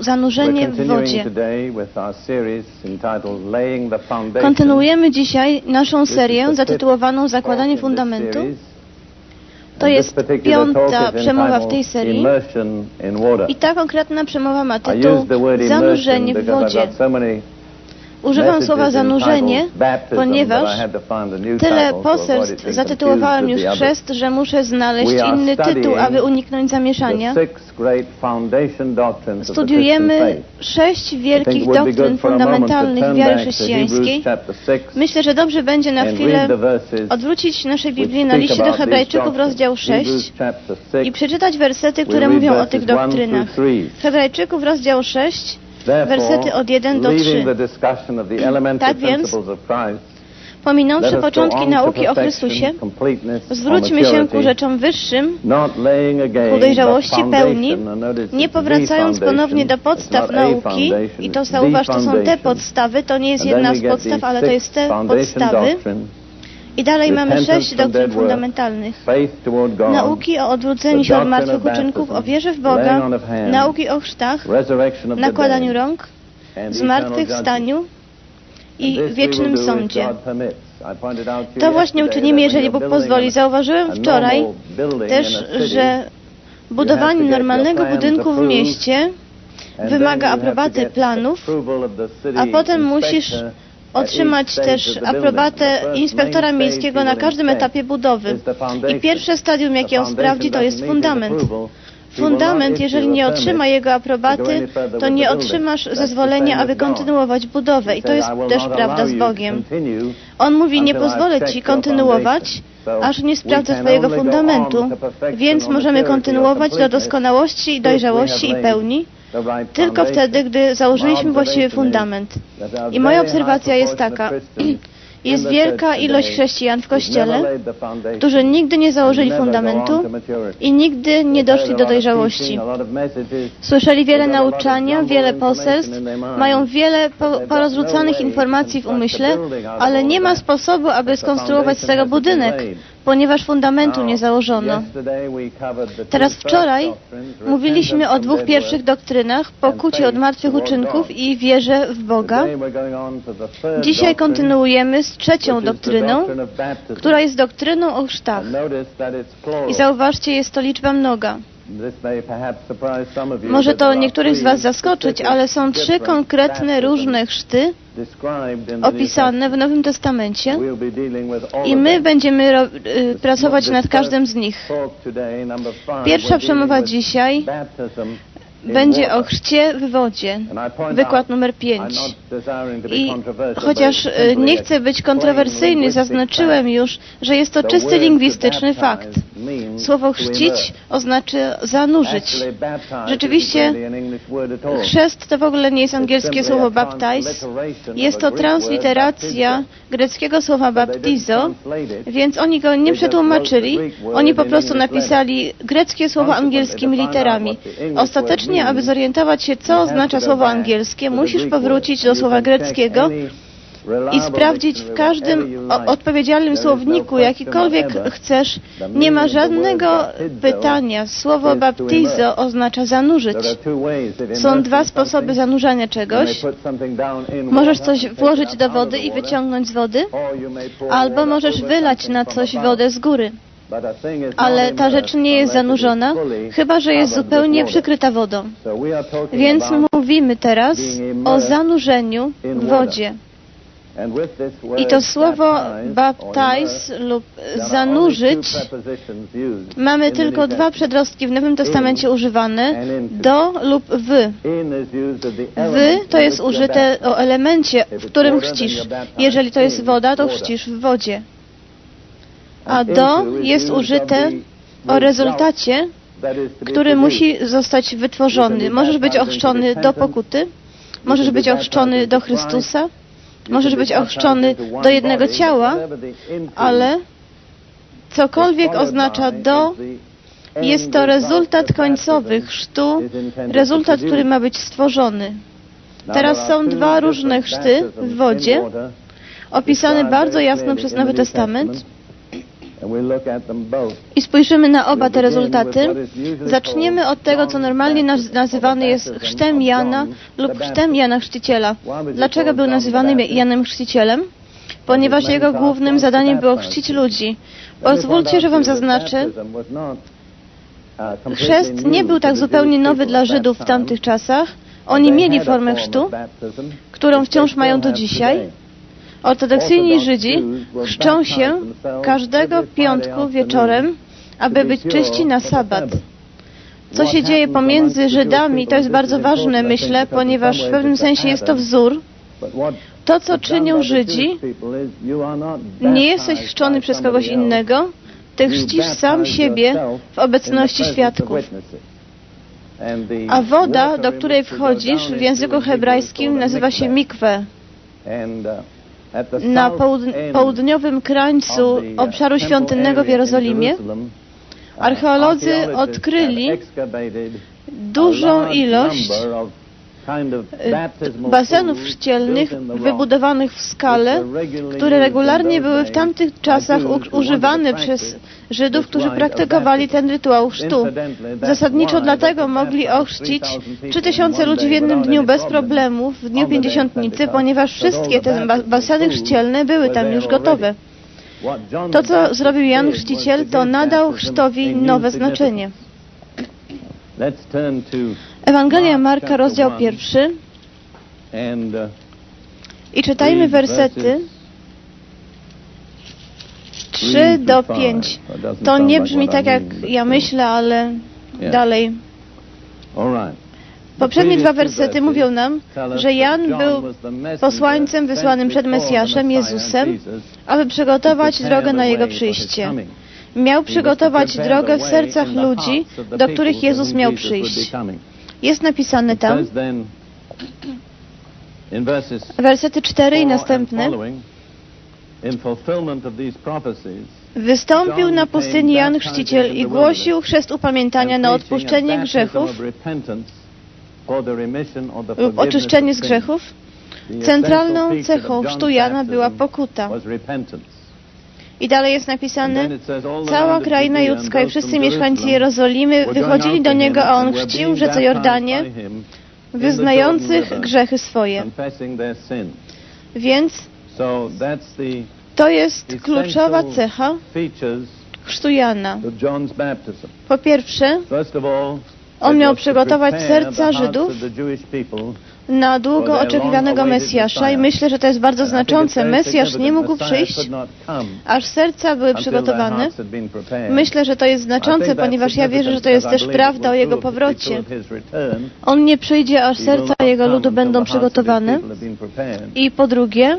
zanurzenie w wodzie. Kontynuujemy dzisiaj naszą serię zatytułowaną Zakładanie fundamentu. To jest piąta przemowa w tej serii i ta konkretna przemowa ma tytuł Zanurzenie w wodzie. Używam słowa zanurzenie, ponieważ tyle poselstw zatytułowałem już chrzest, że muszę znaleźć inny tytuł, aby uniknąć zamieszania. Studiujemy sześć wielkich doktryn fundamentalnych wiary chrześcijańskiej. Myślę, że dobrze będzie na chwilę odwrócić naszej Biblii na liście do Hebrajczyków, rozdział 6 i przeczytać wersety, które mówią o tych doktrynach. Hebrajczyków, rozdział 6 wersety od 1 do 3. Tak więc, pominąwszy początki nauki o Chrystusie, zwróćmy się ku rzeczom wyższym, ku dojrzałości pełni, nie powracając ponownie do podstaw nauki, i to zauważ, to są te podstawy, to nie jest jedna z podstaw, ale to jest te podstawy, i dalej mamy sześć doktryn fundamentalnych. Nauki o odwróceniu się od martwych uczynków, o wierze w Boga, nauki o chrztach, nakładaniu rąk, zmartwychwstaniu i wiecznym sądzie. To właśnie uczynimy, jeżeli Bóg pozwoli. Zauważyłem wczoraj też, że budowanie normalnego budynku w mieście wymaga aprobaty planów, a potem musisz otrzymać też aprobatę inspektora miejskiego na każdym etapie budowy. I pierwsze stadium, jakie on sprawdzi, to jest fundament. Fundament, jeżeli nie otrzyma jego aprobaty, to nie otrzymasz zezwolenia, aby kontynuować budowę. I to jest też prawda z Bogiem. On mówi, nie pozwolę Ci kontynuować, aż nie sprawdzę Twojego fundamentu, więc możemy kontynuować do doskonałości i dojrzałości i pełni, tylko wtedy, gdy założyliśmy właściwy fundament. I moja obserwacja jest taka. Jest wielka ilość chrześcijan w Kościele, którzy nigdy nie założyli fundamentu i nigdy nie doszli do dojrzałości. Słyszeli wiele nauczania, wiele poselstw, mają wiele porozrzucanych informacji w umyśle, ale nie ma sposobu, aby skonstruować z tego budynek, ponieważ fundamentu nie założono. Teraz wczoraj mówiliśmy o dwóch pierwszych doktrynach, pokucie od martwych uczynków i wierze w Boga. Dzisiaj kontynuujemy z trzecią doktryną, która jest doktryną o chrztach. I zauważcie, jest to liczba mnoga. Może to niektórych z Was zaskoczyć, ale są trzy konkretne różne chrzty opisane w Nowym Testamencie i my będziemy y, pracować nad każdym z nich. Pierwsza przemowa dzisiaj będzie o chrzcie w wodzie. Wykład numer 5. I chociaż y, nie chcę być kontrowersyjny, zaznaczyłem już, że jest to czysty lingwistyczny fakt. Słowo chrzcić oznacza zanurzyć. Rzeczywiście chrzest to w ogóle nie jest angielskie słowo baptize. Jest to transliteracja greckiego słowa baptizo, więc oni go nie przetłumaczyli. Oni po prostu napisali greckie słowo angielskimi literami. Ostatecznie Aby zorientować się, co oznacza słowo angielskie, musisz powrócić do słowa greckiego i sprawdzić w każdym odpowiedzialnym słowniku, jakikolwiek chcesz, nie ma żadnego pytania. Słowo baptizo oznacza zanurzyć. Są dwa sposoby zanurzania czegoś. Możesz coś włożyć do wody i wyciągnąć z wody, albo możesz wylać na coś wodę z góry ale ta rzecz nie jest zanurzona, chyba że jest zupełnie przykryta wodą. Więc mówimy teraz o zanurzeniu w wodzie. I to słowo baptize lub zanurzyć mamy tylko dwa przedrostki w Nowym Testamencie używane do lub w. W to jest użyte o elemencie, w którym chrzcisz. Jeżeli to jest woda, to chrzcisz w wodzie a do jest użyte o rezultacie, który musi zostać wytworzony. Możesz być ochrzczony do pokuty, możesz być ochrzczony do Chrystusa, możesz być ochrzczony do jednego ciała, ale cokolwiek oznacza do, jest to rezultat końcowy chrztu, rezultat, który ma być stworzony. Teraz są dwa różne chrzty w wodzie, opisane bardzo jasno przez Nowy Testament. I spojrzymy na oba te rezultaty. Zaczniemy od tego, co normalnie nazywany jest chrztem Jana lub chrztem Jana Chrzciciela. Dlaczego był nazywany Janem Chrzcicielem? Ponieważ jego głównym zadaniem było chrzcić ludzi. Pozwólcie, że Wam zaznaczę, chrzest nie był tak zupełnie nowy dla Żydów w tamtych czasach. Oni mieli formę chrztu, którą wciąż mają do dzisiaj. Ortodoksyjni Żydzi chrzczą się każdego piątku wieczorem, aby być czyści na sabat. Co się dzieje pomiędzy Żydami, to jest bardzo ważne, myślę, ponieważ w pewnym sensie jest to wzór. To, co czynią Żydzi, nie jesteś chrzczony przez kogoś innego, ty chrzcisz sam siebie w obecności świadków. A woda, do której wchodzisz w języku hebrajskim nazywa się mikwe. Na południowym krańcu obszaru świątynnego w Jerozolimie archeolodzy odkryli dużą ilość basenów chrzcielnych wybudowanych w skale, które regularnie były w tamtych czasach używane przez Żydów, którzy praktykowali ten rytuał chrztu. Zasadniczo dlatego mogli ochrzcić 3000 ludzi w jednym dniu bez problemów w dniu pięćdziesiątnicy, ponieważ wszystkie te baseny chrzcielne były tam już gotowe. To, co zrobił Jan Chrzciciel, to nadał chrztowi nowe znaczenie. Ewangelia Marka, rozdział pierwszy. Uh, I czytajmy wersety 3 do 5. To nie brzmi tak, jak ja myślę, ale dalej. Poprzednie dwa wersety mówią nam, że Jan był posłańcem wysłanym przed Mesjaszem, Jezusem, aby przygotować drogę na Jego przyjście. Miał przygotować drogę w sercach ludzi, do których Jezus miał przyjść. Jest napisane tam, wersety 4 i następne, Wystąpił na pustyni Jan Chrzciciel i głosił chrzest upamiętania na odpuszczenie grzechów. lub oczyszczenie z grzechów. Centralną cechą chrztu Jana była pokuta. I dalej jest napisane, cała kraina judzka i wszyscy mieszkańcy Jerozolimy wychodzili do Niego, a On chrzcił w rzece Jordanie, wyznających grzechy swoje. Więc to jest kluczowa cecha chrztu Jana. Po pierwsze, on miał przygotować serca Żydów na długo oczekiwanego Mesjasza i myślę, że to jest bardzo znaczące. Mesjasz nie mógł przyjść, aż serca były przygotowane. Myślę, że to jest znaczące, ponieważ ja wierzę, że to jest też prawda o Jego powrocie. On nie przyjdzie, aż serca Jego ludu będą przygotowane. I po drugie,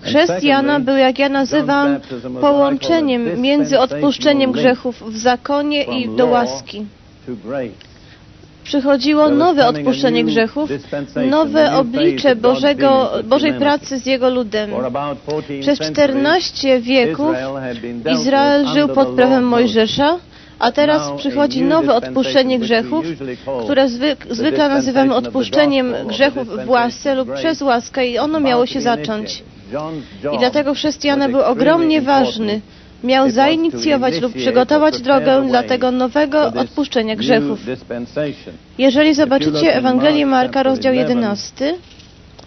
Chrzest Jana był, jak ja nazywam, połączeniem między odpuszczeniem grzechów w zakonie i do łaski przychodziło nowe odpuszczenie grzechów, nowe oblicze Bożego, Bożej pracy z Jego ludem. Przez 14 wieków Izrael żył pod prawem Mojżesza, a teraz przychodzi nowe odpuszczenie grzechów, które zwykle nazywamy odpuszczeniem grzechów w łasce lub przez łaskę i ono miało się zacząć. I dlatego chrześcijana był ogromnie ważny miał zainicjować lub przygotować drogę dla tego nowego odpuszczenia grzechów. Jeżeli zobaczycie Ewangelię Marka, rozdział 11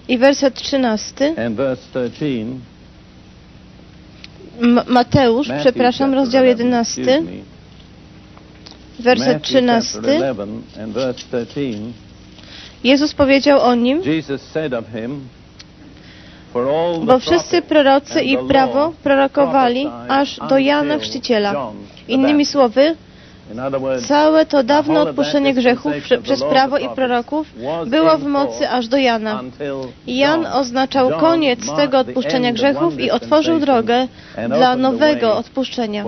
i werset 13, Mateusz, przepraszam, rozdział 11, werset 13, Jezus powiedział o nim, bo wszyscy prorocy i prawo prorokowali aż do Jana Chrzciciela. Innymi słowy, Całe to dawne odpuszczenie grzechów przez prawo i proroków było w mocy aż do Jana. Jan oznaczał koniec tego odpuszczenia grzechów i otworzył drogę dla nowego odpuszczenia.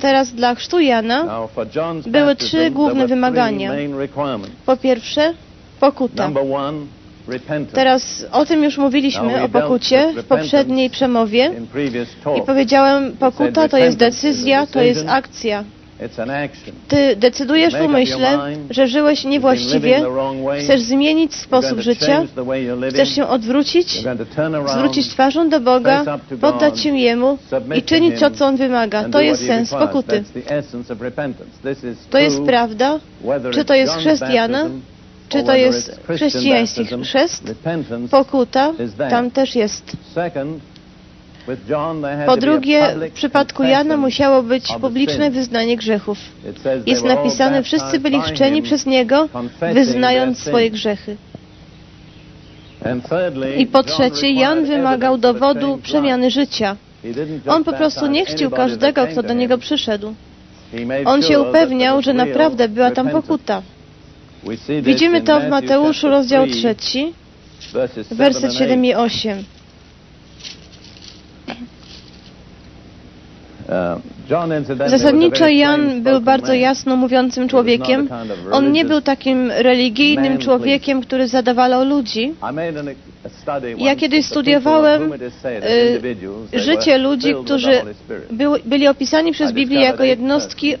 Teraz dla chrztu Jana były trzy główne wymagania. Po pierwsze, pokuta. Teraz o tym już mówiliśmy, o pokucie w poprzedniej przemowie i powiedziałem, pokuta to jest decyzja, to jest akcja. Ty decydujesz w umyśle, że żyłeś niewłaściwie, chcesz zmienić sposób życia, chcesz się odwrócić, zwrócić twarzą do Boga, poddać się Jemu i czynić to, co On wymaga. To jest sens pokuty. To jest prawda, czy to jest chrześcijana, czy to jest chrześcijański chrzest, pokuta, tam też jest. Po drugie, w przypadku Jana musiało być publiczne wyznanie grzechów. Jest napisane, wszyscy byli chrzczeni przez Niego, wyznając swoje grzechy. I po trzecie, Jan wymagał dowodu przemiany życia. On po prostu nie chrzcił każdego, kto do Niego przyszedł. On się upewniał, że naprawdę była tam pokuta. Widzimy to w Mateuszu, rozdział 3, werset 7 i 8. Uh, Zasadniczo Jan był bardzo jasno mówiącym człowiekiem. On nie był takim religijnym człowiekiem, który zadawalał ludzi. Ja kiedyś studiowałem y, życie ludzi, którzy byli opisani przez Biblię jako jednostki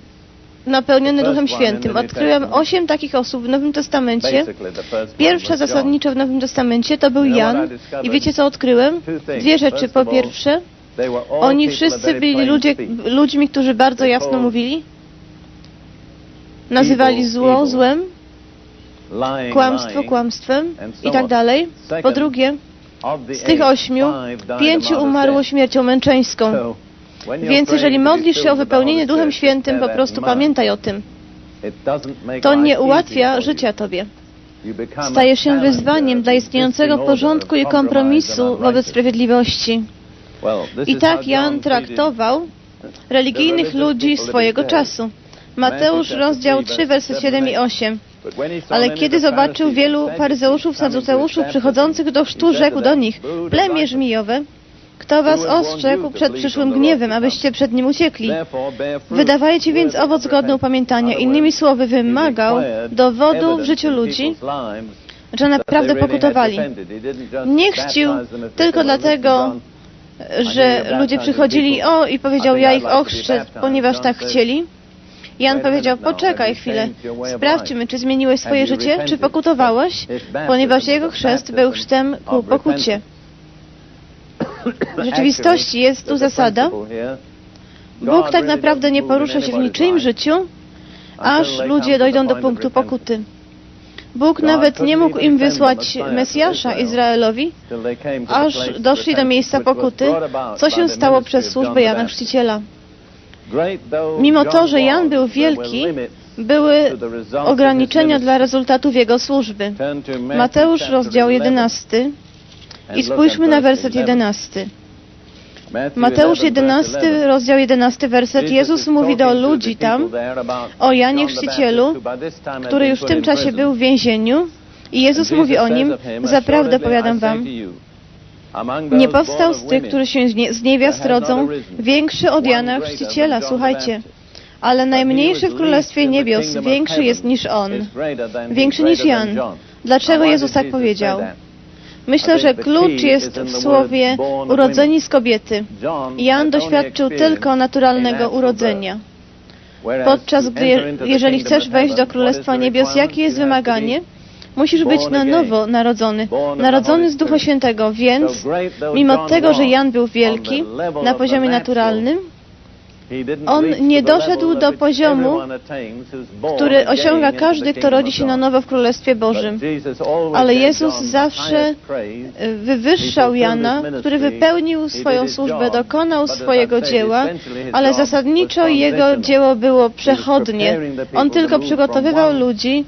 napełniony Duchem Świętym. Odkryłem osiem takich osób w Nowym Testamencie. Pierwsza zasadniczo w Nowym Testamencie to był Jan. I wiecie, co odkryłem? Dwie rzeczy. Po pierwsze, oni wszyscy byli ludzie, ludźmi, którzy bardzo jasno mówili. Nazywali zło złem, kłamstwo kłamstwem i tak dalej. Po drugie, z tych ośmiu, pięciu umarło śmiercią męczeńską. Więc jeżeli modlisz się o wypełnienie Duchem Świętym, po prostu pamiętaj o tym. To nie ułatwia życia Tobie. Stajesz się wyzwaniem dla istniejącego porządku i kompromisu wobec sprawiedliwości. I tak Jan traktował religijnych ludzi swojego czasu. Mateusz, rozdział 3, werset 7 i 8. Ale kiedy zobaczył wielu faryzeuszów, saduceuszów przychodzących do chrztu, rzekł do nich, plemię żmijowe, kto was ostrzegł przed przyszłym gniewem, abyście przed nim uciekli? Wydawajcie więc owoc godny upamiętania. Innymi słowy, wymagał dowodu w życiu ludzi, że naprawdę pokutowali. Nie chrzcił tylko dlatego, że ludzie przychodzili o i powiedział, ja ich ochrzczę, ponieważ tak chcieli. Jan powiedział, poczekaj chwilę, sprawdźmy, czy zmieniłeś swoje życie, czy pokutowałeś, ponieważ jego chrzest był chrztem ku pokucie. W rzeczywistości jest tu zasada. Bóg tak naprawdę nie porusza się w niczyim życiu, aż ludzie dojdą do punktu pokuty. Bóg nawet nie mógł im wysłać Mesjasza Izraelowi, aż doszli do miejsca pokuty, co się stało przez służbę Jana Chrzciciela. Mimo to, że Jan był wielki, były ograniczenia dla rezultatów jego służby. Mateusz, rozdział 11, i spójrzmy na werset 11. Mateusz 11, rozdział 11, werset. Jezus mówi do ludzi tam o Janie Chrzcicielu, który już w tym czasie był w więzieniu. I Jezus mówi o nim, zaprawdę powiadam wam, nie powstał z tych, którzy się z niewiast rodzą, większy od Jana Chrzciciela, słuchajcie. Ale najmniejszy w Królestwie Niebios większy jest niż On, większy niż Jan. Dlaczego Jezus tak powiedział? Myślę, że klucz jest w słowie urodzeni z kobiety. Jan doświadczył tylko naturalnego urodzenia. Podczas gdy, jeżeli chcesz wejść do Królestwa Niebios, jakie jest wymaganie? Musisz być na nowo narodzony, narodzony z Ducha Świętego, więc mimo tego, że Jan był wielki na poziomie naturalnym, on nie doszedł do poziomu, który osiąga każdy, kto rodzi się na nowo w Królestwie Bożym. Ale Jezus zawsze wywyższał Jana, który wypełnił swoją służbę, dokonał swojego dzieła, ale zasadniczo jego dzieło było przechodnie. On tylko przygotowywał ludzi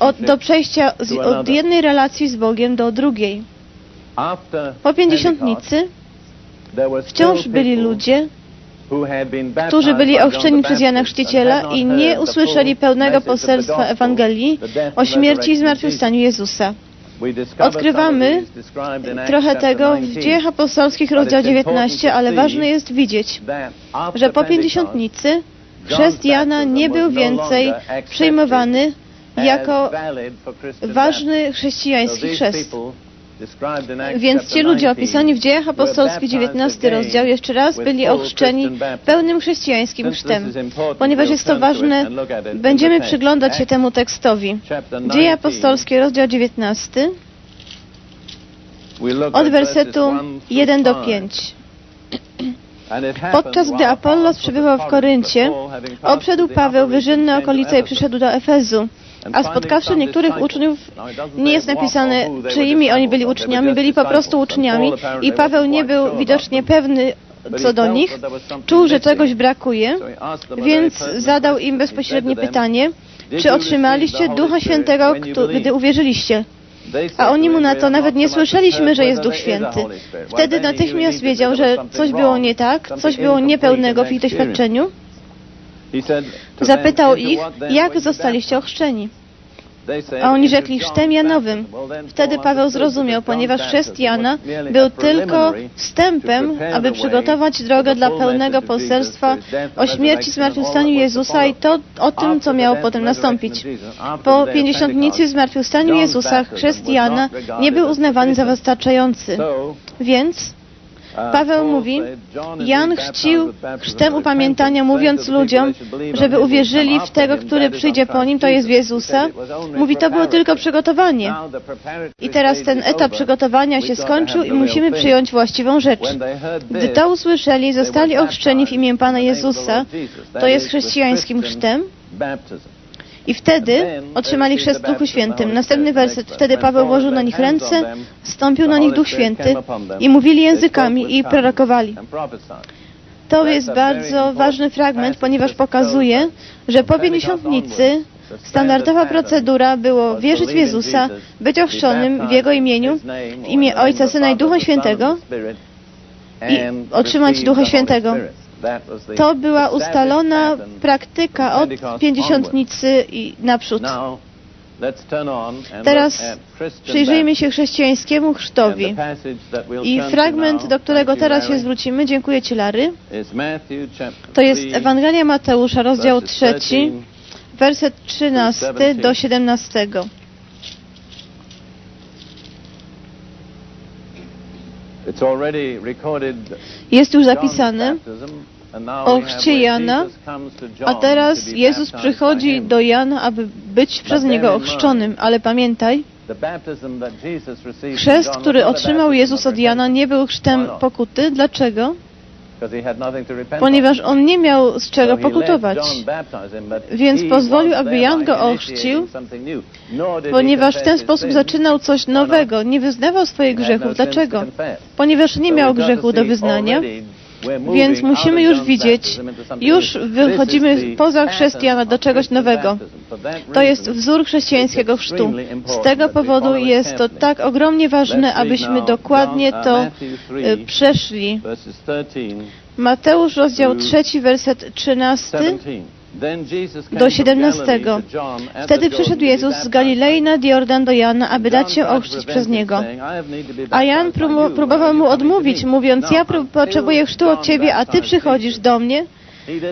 od, do przejścia z, od jednej relacji z Bogiem do drugiej. Po pięćdziesiątnicy wciąż byli ludzie, którzy byli ochrzczeni przez Jana Chrzciciela i nie usłyszeli pełnego poselstwa Ewangelii o śmierci i zmartwychwstaniu Jezusa. Odkrywamy trochę tego w dziejach apostolskich, rozdział 19, ale ważne jest widzieć, że po pięćdziesiątnicy chrzest Jana nie był więcej przyjmowany jako ważny chrześcijański chrzest. Więc ci ludzie opisani w dziejach apostolskich 19 rozdział jeszcze raz byli ochrzczeni pełnym chrześcijańskim chrztem. Ponieważ jest to ważne, będziemy przyglądać się temu tekstowi. Dzieje apostolskie, rozdział 19 od wersetu 1 do 5. Podczas gdy Apollos przebywał w Koryncie, obszedł Paweł wyżynne okolice i przyszedł do Efezu. A spotkawszy niektórych uczniów, nie jest napisane, czyimi oni byli uczniami, byli po prostu uczniami. i Paweł nie był widocznie pewny co do nich, czuł, że czegoś brakuje, więc zadał im bezpośrednie pytanie, czy otrzymaliście Ducha Świętego, gdy uwierzyliście? A oni mu na to nawet nie słyszeliśmy, że jest Duch Święty. Wtedy natychmiast wiedział, że coś było nie tak, coś było niepełnego w ich doświadczeniu. Zapytał ich, jak zostaliście ochrzczeni. A oni rzekli chrztem Janowym. Wtedy Paweł zrozumiał, ponieważ chrzest Jana był tylko wstępem, aby przygotować drogę dla pełnego poselstwa o śmierci, zmartwychwstaniu Jezusa i to o tym, co miało potem nastąpić. Po pięćdziesiątnicy zmartwychwstaniu Jezusa chrzest Jana nie był uznawany za wystarczający. Więc Paweł mówi, Jan chrzcił chrztem upamiętania, mówiąc ludziom, żeby uwierzyli w tego, który przyjdzie po nim, to jest w Jezusa. Mówi, to było tylko przygotowanie. I teraz ten etap przygotowania się skończył i musimy przyjąć właściwą rzecz. Gdy to usłyszeli, zostali ochrzczeni w imię Pana Jezusa, to jest chrześcijańskim chrztem, i wtedy otrzymali chrzest w Duchu Świętym. Następny werset. Wtedy Paweł włożył na nich ręce, stąpił na nich Duch Święty i mówili językami i prorokowali. To jest bardzo ważny fragment, ponieważ pokazuje, że po pięćdziesiątnicy standardowa procedura było wierzyć w Jezusa, być ochrzczonym w Jego imieniu, w imię Ojca, Syna i Ducha Świętego i otrzymać Ducha Świętego. To była ustalona praktyka od pięćdziesiątnicy i naprzód. Teraz przyjrzyjmy się chrześcijańskiemu chrztowi. I fragment, do którego teraz się zwrócimy, dziękuję Ci, Lary, to jest Ewangelia Mateusza, rozdział trzeci, werset 13 do 17. Jest już zapisane o chrzcie Jana, a teraz Jezus przychodzi do Jana, aby być przez niego ochrzczonym. Ale pamiętaj, chrzest, który otrzymał Jezus od Jana, nie był chrztem pokuty. Dlaczego? Ponieważ on nie miał z czego pokutować. Więc pozwolił, aby Jan go ochrzcił, ponieważ w ten sposób zaczynał coś nowego. Nie wyznawał swoich grzechów. Dlaczego? Ponieważ nie miał grzechu do wyznania. Więc musimy już widzieć, już wychodzimy poza chrześcijana do czegoś nowego. To jest wzór chrześcijańskiego chrztu. Z tego powodu jest to tak ogromnie ważne, abyśmy dokładnie to e, przeszli. Mateusz, rozdział 3, werset 13 do 17. Wtedy przyszedł Jezus z Galilei nad Jordan do Jana, aby dać się ochrzcić przez Niego. A Jan próbował mu odmówić, mówiąc, ja potrzebuję chrztu od Ciebie, a Ty przychodzisz do mnie.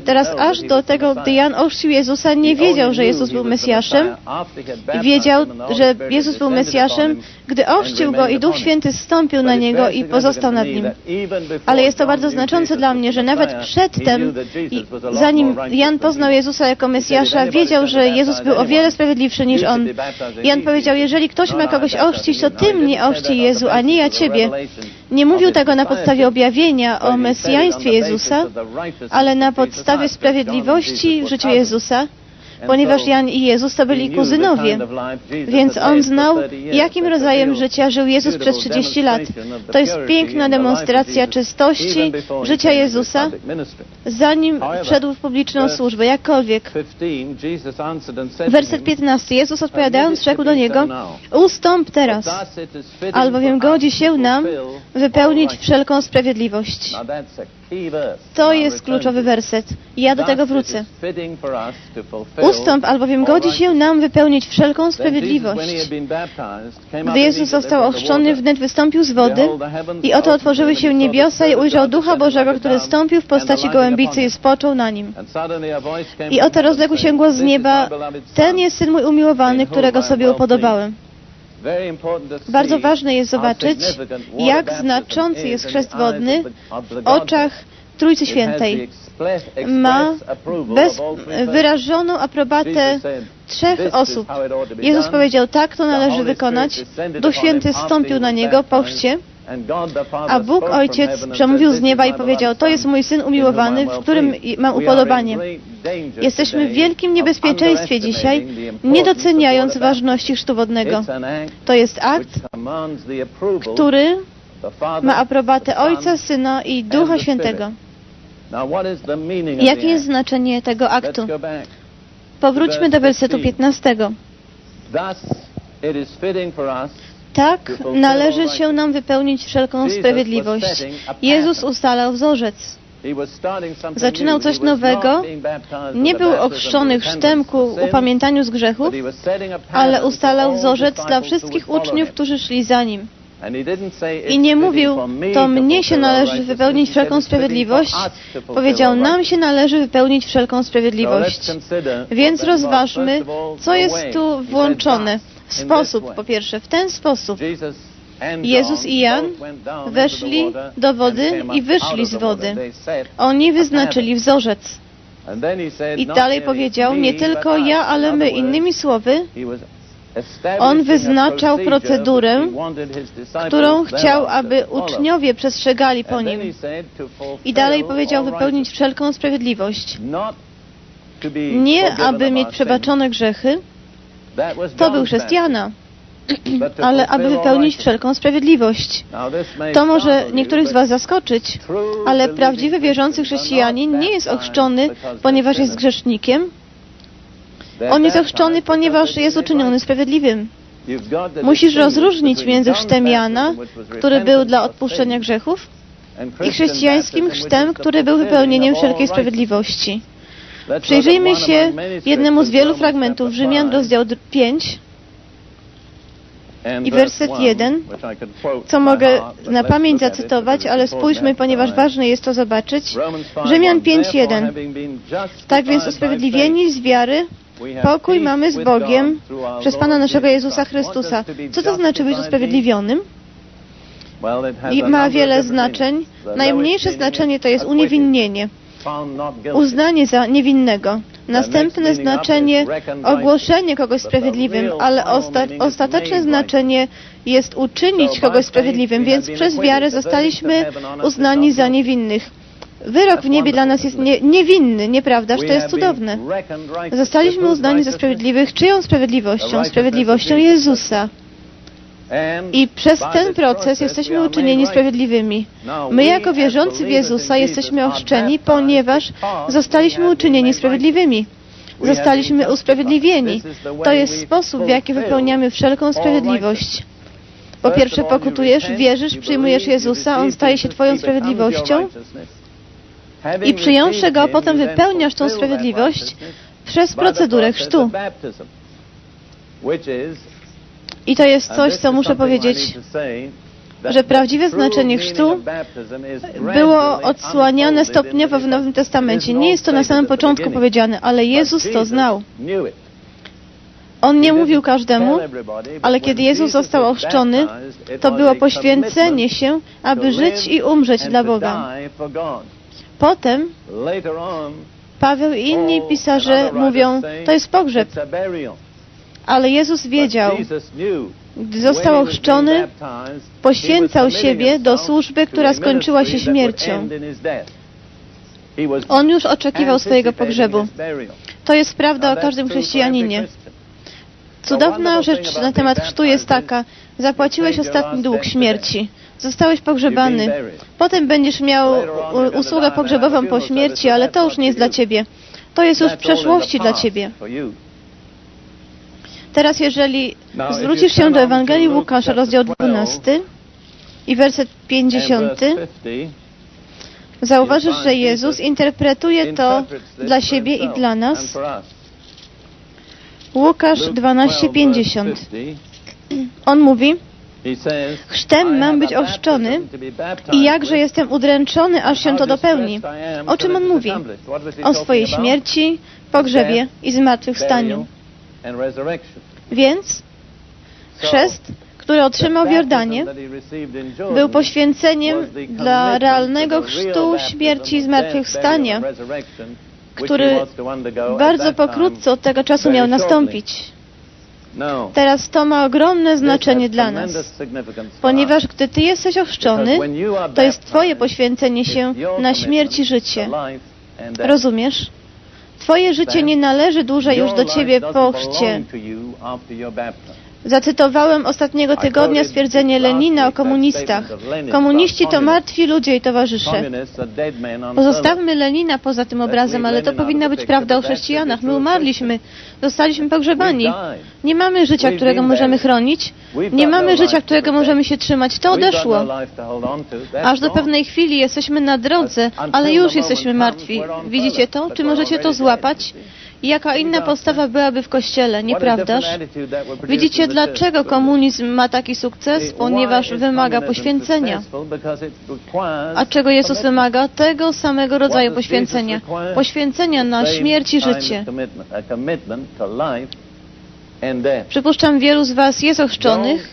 Teraz aż do tego, gdy Jan ochrzcił Jezusa, nie wiedział, że Jezus był Mesjaszem. Wiedział, że Jezus był Mesjaszem, gdy ochrzcił Go i Duch Święty zstąpił na Niego i pozostał nad Nim. Ale jest to bardzo znaczące dla mnie, że nawet przedtem, zanim Jan poznał Jezusa jako Mesjasza, wiedział, że Jezus był o wiele sprawiedliwszy niż On. Jan powiedział, jeżeli ktoś ma kogoś ochrzcić, to Ty mnie ochrzci Jezu, a nie ja Ciebie. Nie mówił tego na podstawie objawienia o mesjaństwie Jezusa, ale na podstawie sprawiedliwości w życiu Jezusa, ponieważ Jan i Jezus to byli kuzynowie. Więc on znał, jakim rodzajem życia żył Jezus przez 30 lat. To jest piękna demonstracja czystości życia Jezusa, zanim wszedł w publiczną służbę, jakkolwiek. Werset 15. Jezus odpowiadając rzekł do niego, ustąp teraz, albowiem godzi się nam wypełnić wszelką sprawiedliwość. To jest kluczowy werset. Ja do tego wrócę. Ustąp, albowiem godzi się nam wypełnić wszelką sprawiedliwość. Gdy Jezus został ochrzczony, wnet wystąpił z wody i oto otworzyły się niebiosa i ujrzał Ducha Bożego, który stąpił w postaci gołębicy i spoczął na nim. I oto rozległ się głos z nieba, ten jest Syn mój umiłowany, którego sobie upodobałem. Bardzo ważne jest zobaczyć, jak znaczący jest chrzest wodny w oczach Trójcy Świętej. Ma bez, wyrażoną aprobatę trzech osób. Jezus powiedział, tak to należy wykonać. Duch Święty zstąpił na niego po chrzcie. A Bóg Ojciec przemówił z nieba i powiedział, to jest mój Syn umiłowany, w którym mam upodobanie. Jesteśmy w wielkim niebezpieczeństwie dzisiaj, nie doceniając ważności chrztu wodnego. To jest akt, który ma aprobatę Ojca, Syna i Ducha Świętego. Jakie jest znaczenie tego aktu? Powróćmy do wersetu 15. Tak należy się nam wypełnić wszelką sprawiedliwość. Jezus ustalał wzorzec. Zaczynał coś nowego. Nie był ochrzczony chrztem ku upamiętaniu z grzechów, ale ustalał wzorzec dla wszystkich uczniów, którzy szli za nim. I nie mówił, to mnie się należy wypełnić wszelką sprawiedliwość. Powiedział, nam się należy wypełnić wszelką sprawiedliwość. Więc rozważmy, co jest tu włączone. Sposób, po pierwsze, w ten sposób. Jezus i Jan weszli do wody i wyszli z wody. Oni wyznaczyli wzorzec. I dalej powiedział, nie tylko ja, ale my. Innymi słowy, on wyznaczał procedurę, którą chciał, aby uczniowie przestrzegali po nim. I dalej powiedział wypełnić wszelką sprawiedliwość. Nie, aby mieć przebaczone grzechy, to był chrześcijana, ale aby wypełnić wszelką sprawiedliwość. To może niektórych z Was zaskoczyć, ale prawdziwy wierzący chrześcijanin nie jest ochrzczony, ponieważ jest grzesznikiem, on jest ochrzczony, ponieważ jest uczyniony sprawiedliwym. Musisz rozróżnić między chrztem Jana, który był dla odpuszczenia grzechów, i chrześcijańskim chrztem, który był wypełnieniem wszelkiej sprawiedliwości. Przyjrzyjmy się jednemu z wielu fragmentów Rzymian, rozdział 5 i werset 1, co mogę na pamięć zacytować, ale spójrzmy, ponieważ ważne jest to zobaczyć. Rzymian 5.1 Tak więc usprawiedliwieni z wiary Pokój mamy z Bogiem przez Pana naszego Jezusa Chrystusa. Co to znaczy być usprawiedliwionym? I ma wiele znaczeń. Najmniejsze znaczenie to jest uniewinnienie, uznanie za niewinnego. Następne znaczenie ogłoszenie kogoś sprawiedliwym, ale osta ostateczne znaczenie jest uczynić kogoś sprawiedliwym, więc przez wiarę zostaliśmy uznani za niewinnych. Wyrok w niebie dla nas jest nie, niewinny, nieprawdaż? To jest cudowne. Zostaliśmy uznani za sprawiedliwych czyją sprawiedliwością? Sprawiedliwością Jezusa. I przez ten proces jesteśmy uczynieni sprawiedliwymi. My jako wierzący w Jezusa jesteśmy ochrzczeni, ponieważ zostaliśmy uczynieni sprawiedliwymi. Zostaliśmy usprawiedliwieni. To jest sposób, w jaki wypełniamy wszelką sprawiedliwość. Po pierwsze pokutujesz, wierzysz, przyjmujesz Jezusa, On staje się Twoją sprawiedliwością i przyjąwszy Go, potem wypełniasz tą sprawiedliwość przez procedurę chrztu. I to jest coś, co muszę powiedzieć, że prawdziwe znaczenie chrztu było odsłaniane stopniowo w Nowym Testamencie. Nie jest to na samym początku powiedziane, ale Jezus to znał. On nie mówił każdemu, ale kiedy Jezus został ochrzczony, to było poświęcenie się, aby żyć i umrzeć dla Boga. Potem Paweł i inni pisarze mówią, to jest pogrzeb. Ale Jezus wiedział, gdy został ochrzczony, poświęcał siebie do służby, która skończyła się śmiercią. On już oczekiwał swojego pogrzebu. To jest prawda o każdym chrześcijaninie. Cudowna rzecz na temat chrztu jest taka, zapłaciłeś ostatni dług śmierci. Zostałeś pogrzebany. Potem będziesz miał usługę pogrzebową po śmierci, ale to już nie jest dla Ciebie. To jest już w przeszłości dla Ciebie. Teraz, jeżeli zwrócisz się do Ewangelii Łukasza, rozdział 12 i werset 50, zauważysz, że Jezus interpretuje to dla siebie i dla nas. Łukasz 12:50. On mówi: Chrztem mam być ochrzczony i jakże jestem udręczony, aż się to dopełni. O czym on mówi? O swojej śmierci, pogrzebie i zmartwychwstaniu. Więc Chrzest, który otrzymał w Jordanie, był poświęceniem dla realnego chrztu śmierci i zmartwychwstania, który bardzo pokrótce od tego czasu miał nastąpić. Teraz to ma ogromne znaczenie dla nas, ponieważ gdy Ty jesteś ochrzczony, to jest Twoje poświęcenie się na śmierć i życie. Rozumiesz? Twoje życie nie należy dłużej już do Ciebie po chrzcie. Zacytowałem ostatniego tygodnia stwierdzenie Lenina o komunistach. Komuniści to martwi ludzie i towarzysze. Pozostawmy Lenina poza tym obrazem, ale to powinna być prawda o chrześcijanach. My umarliśmy, zostaliśmy pogrzebani. Nie mamy życia, którego możemy chronić. Nie mamy życia, którego możemy się trzymać. To odeszło. Aż do pewnej chwili jesteśmy na drodze, ale już jesteśmy martwi. Widzicie to? Czy możecie to złapać? Jaka inna postawa byłaby w Kościele, nieprawdaż? Widzicie, dlaczego komunizm ma taki sukces? Ponieważ wymaga poświęcenia. A czego Jezus wymaga? Tego samego rodzaju poświęcenia. Poświęcenia na śmierć i życie. Przypuszczam, wielu z Was jest ochrzczonych,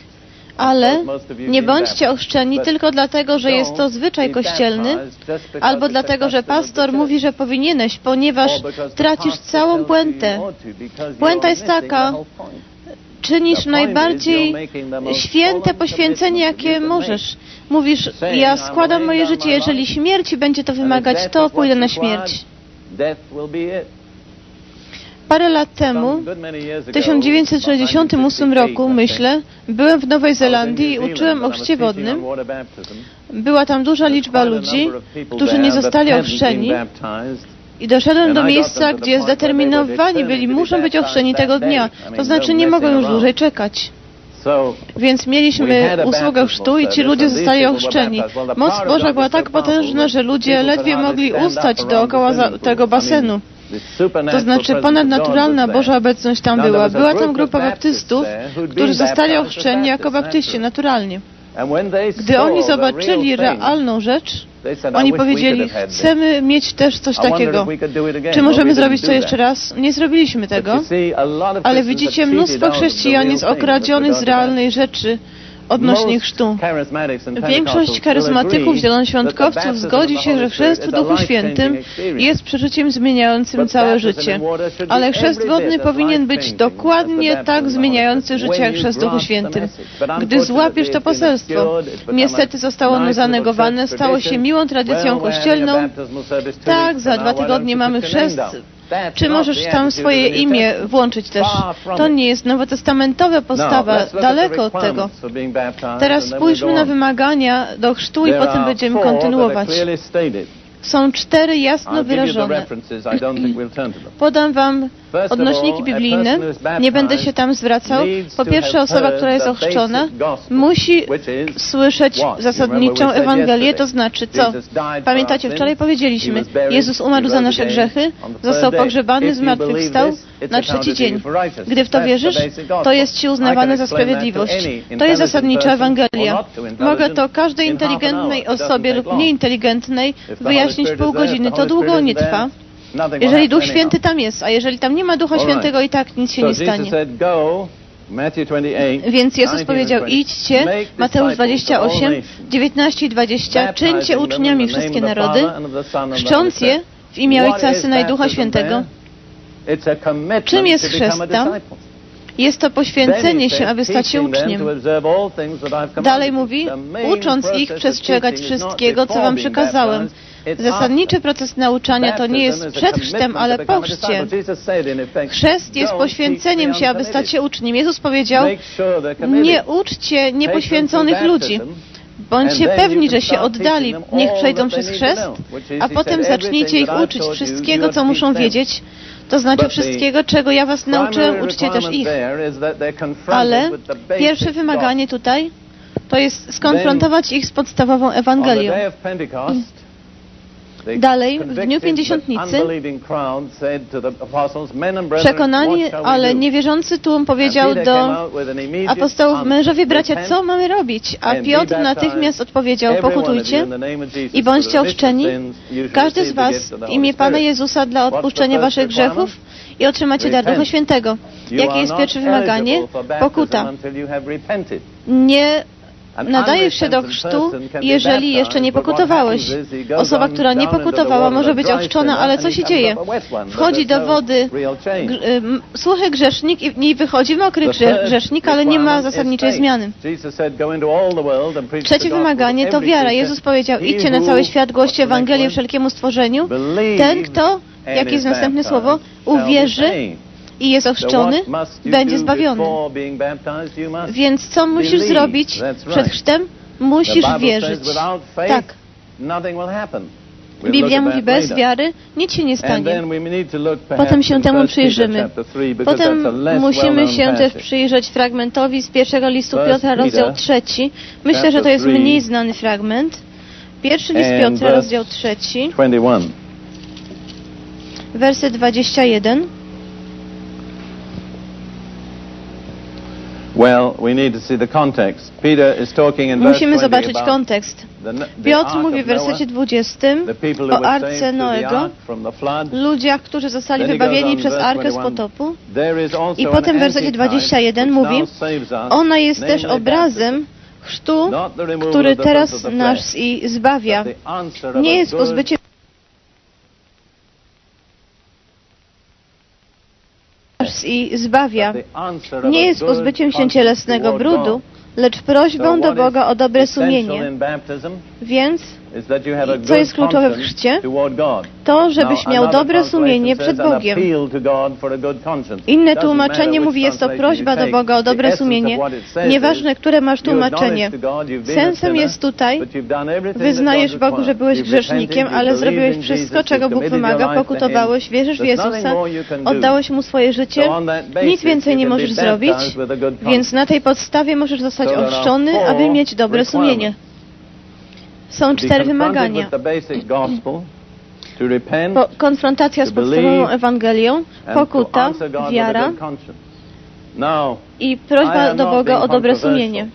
ale nie bądźcie ochrzczeni tylko dlatego, że jest to zwyczaj kościelny, albo dlatego, że pastor mówi, że powinieneś, ponieważ tracisz całą puentę. Puenta jest taka, czynisz najbardziej święte poświęcenie, jakie możesz. Mówisz, ja składam moje życie, jeżeli śmierci będzie to wymagać, to pójdę na śmierć. Parę lat temu, w 1968 roku, myślę, byłem w Nowej Zelandii i uczyłem o chrzcie wodnym. Była tam duża liczba ludzi, którzy nie zostali ochrzczeni. I doszedłem do miejsca, gdzie zdeterminowani byli, muszą być ochrzczeni tego dnia. To znaczy nie mogą już dłużej czekać. Więc mieliśmy usługę chrztu i ci ludzie zostali ochrzczeni. Moc Boża była tak potężna, że ludzie ledwie mogli ustać dookoła tego basenu. To znaczy ponadnaturalna Boża obecność tam była. Była tam grupa baptystów, którzy zostali ochrzczeni jako baptyści naturalnie. Gdy oni zobaczyli realną rzecz, oni powiedzieli, chcemy mieć też coś takiego. Czy możemy zrobić to jeszcze raz? Nie zrobiliśmy tego, ale widzicie, mnóstwo chrześcijan jest okradzionych z realnej rzeczy, odnośnie chrztu. Większość charyzmatyków zielonoświątkowców zgodzi się, że chrzest w Duchu Świętym jest przeżyciem zmieniającym całe życie. Ale chrzest wodny powinien być dokładnie tak zmieniający życie jak chrzest w Duchu Świętym. Gdy złapiesz to poselstwo, niestety zostało ono zanegowane, stało się miłą tradycją kościelną. Tak, za dwa tygodnie mamy chrzest czy możesz tam swoje imię włączyć też? To nie jest nowotestamentowa postawa, daleko od tego. Teraz spójrzmy na wymagania do chrztu i potem będziemy kontynuować. Są cztery jasno wyrażone. Podam Wam odnośniki biblijne. Nie będę się tam zwracał. Po pierwsze, osoba, która jest ochrzczona, musi słyszeć zasadniczą Ewangelię, to znaczy co? Pamiętacie, wczoraj powiedzieliśmy, Jezus umarł za nasze grzechy, został pogrzebany, zmartwychwstał na trzeci dzień. Gdy w to wierzysz, to jest Ci uznawane za sprawiedliwość. To jest zasadnicza Ewangelia. Mogę to każdej inteligentnej osobie lub nieinteligentnej wyjaśnić pół godziny. To długo nie trwa. Jeżeli Duch Święty tam jest, a jeżeli tam nie ma Ducha Świętego, i tak nic się nie stanie. Więc Jezus powiedział, idźcie, Mateusz 28, 19 i 20, czyńcie uczniami wszystkie narody, chrzcząc je w imię Ojca, Syna i Ducha Świętego. Czym jest chrzest tam? Jest to poświęcenie się, aby stać się uczniem. Dalej mówi, ucząc ich przestrzegać wszystkiego, co wam przekazałem. Zasadniczy proces nauczania to nie jest przed chrztem, ale po chrzcie. Chrzest jest poświęceniem się, aby stać się uczniem. Jezus powiedział, nie uczcie niepoświęconych ludzi. Bądźcie pewni, że się oddali, niech przejdą przez chrzest, a potem zacznijcie ich uczyć wszystkiego, co muszą wiedzieć, to znaczy wszystkiego, czego ja was nauczyłem, uczcie też ich. Ale pierwsze wymaganie tutaj to jest skonfrontować ich z podstawową Ewangelią. Dalej, w dniu pięćdziesiątnicy przekonani, ale niewierzący tłum powiedział do apostołów, mężowie bracia, co mamy robić? A Piotr natychmiast odpowiedział, pokutujcie i bądźcie ochrzczeni, każdy z was w imię Pana Jezusa dla odpuszczenia waszych grzechów i otrzymacie dar Ducha Świętego. Jakie jest pierwsze wymaganie? Pokuta. Nie nadajesz się do chrztu, jeżeli jeszcze nie pokutowałeś. Osoba, która nie pokutowała, może być ochrzczona, ale co się dzieje? Wchodzi do wody suchy grzesznik i wychodzi mokry grzesznik, ale nie ma zasadniczej zmiany. Trzecie wymaganie to wiara. Jezus powiedział, idźcie na cały świat, głoście Ewangelię wszelkiemu stworzeniu. Ten, kto, jakie jest następne słowo, uwierzy i jest ochrzczony, będzie zbawiony. Więc co musisz zrobić przed chrztem? Musisz wierzyć. Tak. Biblia mówi, bez wiary nic się nie stanie. Potem się temu przyjrzymy. Potem musimy się też przyjrzeć fragmentowi z pierwszego listu Piotra, rozdział trzeci. Myślę, że to jest mniej znany fragment. Pierwszy list Piotra, rozdział trzeci, werset 21. Musimy zobaczyć kontekst. Piotr mówi w wersecie 20 o arce Noego, ludziach, którzy zostali wybawieni przez arkę z potopu. I potem w wersecie 21 mówi, ona jest też obrazem chrztu, który teraz nas i zbawia. Nie jest i zbawia. Nie jest pozbyciem się cielesnego brudu, lecz prośbą do Boga o dobre sumienie. Więc co jest kluczowe w chrzcie? To, żebyś miał dobre sumienie przed Bogiem. Inne tłumaczenie mówi, jest to prośba do Boga o dobre sumienie. Nieważne, które masz tłumaczenie. Sensem jest tutaj, wyznajesz Bogu, że byłeś grzesznikiem, ale zrobiłeś wszystko, czego Bóg wymaga, pokutowałeś, wierzysz w Jezusa, oddałeś Mu swoje życie, nic więcej nie możesz zrobić, więc na tej podstawie możesz zostać ochrzczony, aby mieć dobre sumienie. Są cztery wymagania. Po, konfrontacja z podstawową Ewangelią, pokuta, wiara i prośba do Boga o dobre sumienie.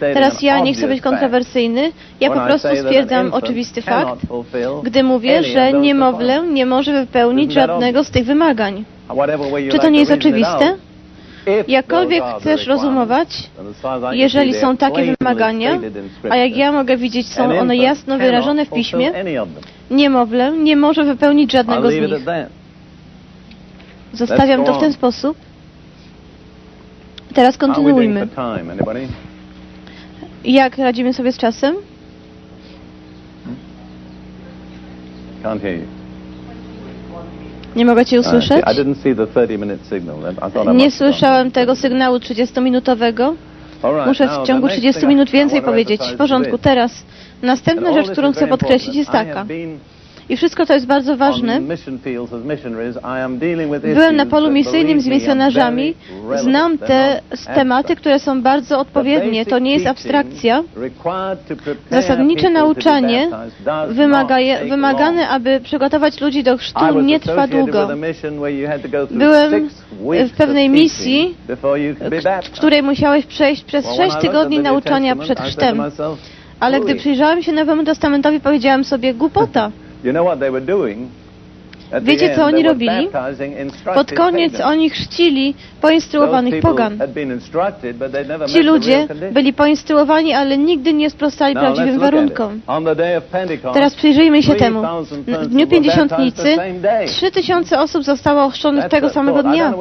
Teraz ja nie chcę być kontrowersyjny, ja po prostu stwierdzam oczywisty fakt, gdy mówię, że niemowlę nie może wypełnić żadnego z tych wymagań. Czy to nie jest oczywiste? Jakkolwiek chcesz rozumować, jeżeli są takie wymagania, a jak ja mogę widzieć, są one jasno wyrażone w piśmie, niemowlę nie może wypełnić żadnego z nich. Zostawiam to w ten sposób. Teraz kontynuujmy. Jak radzimy sobie z czasem? Can't hear you. Nie mogę Cię usłyszeć? Nie słyszałem tego sygnału 30-minutowego. Muszę w ciągu 30 minut więcej powiedzieć. W porządku, teraz. Następna rzecz, którą chcę podkreślić jest taka. I wszystko to jest bardzo ważne. Byłem na polu misyjnym z misjonarzami. Znam te tematy, które są bardzo odpowiednie. To nie jest abstrakcja. Zasadnicze nauczanie wymagane, aby przygotować ludzi do chrztu, nie trwa długo. Byłem w pewnej misji, w której musiałeś przejść przez sześć tygodni nauczania przed chrztem. Ale gdy przyjrzałem się Nowemu Testamentowi, powiedziałem sobie, głupota. Wiecie, co oni robili? Pod koniec oni chrzcili poinstruowanych pogan. Ci ludzie byli poinstruowani, ale nigdy nie sprostali prawdziwym warunkom. Teraz przyjrzyjmy się temu. W dniu Pięćdziesiątnicy trzy tysiące osób zostało ochrzczonych tego samego dnia.